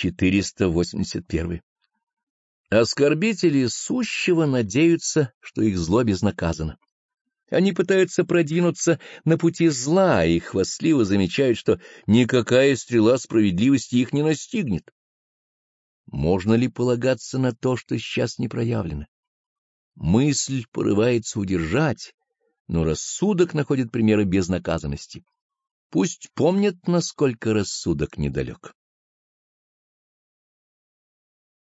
481. Оскорбители сущего надеются, что их зло безнаказано. Они пытаются продвинуться на пути зла и хвастливо замечают, что никакая стрела справедливости их не настигнет. Можно ли полагаться на то, что сейчас не проявлено? Мысль порывается удержать, но рассудок находит примеры безнаказанности. Пусть помнят, насколько рассудок недалек.